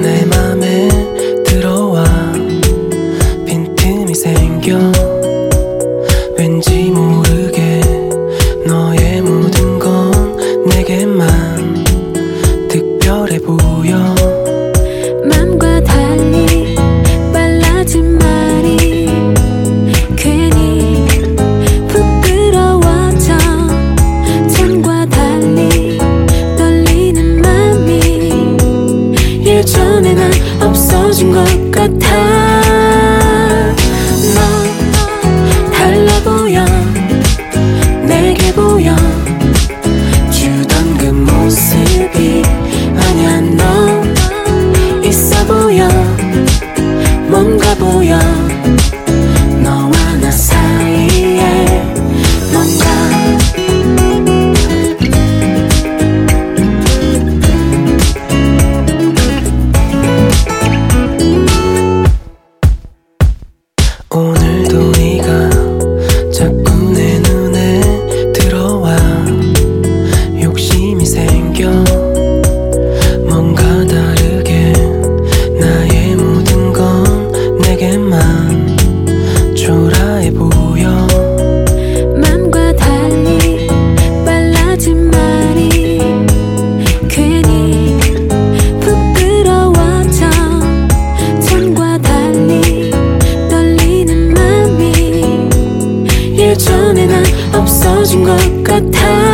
내 맘에 들어와. 빈틈이 생겨. 왠지 모르게 너의 모든 건 내게만 특별해 보여. 전에는 없어진 것 같아. 너 달라 보여. 내게 보여. 주던 그 모습이 아니야. 너 있어 보여. 뭔가 보여. 전에 난 없어진 것 같아.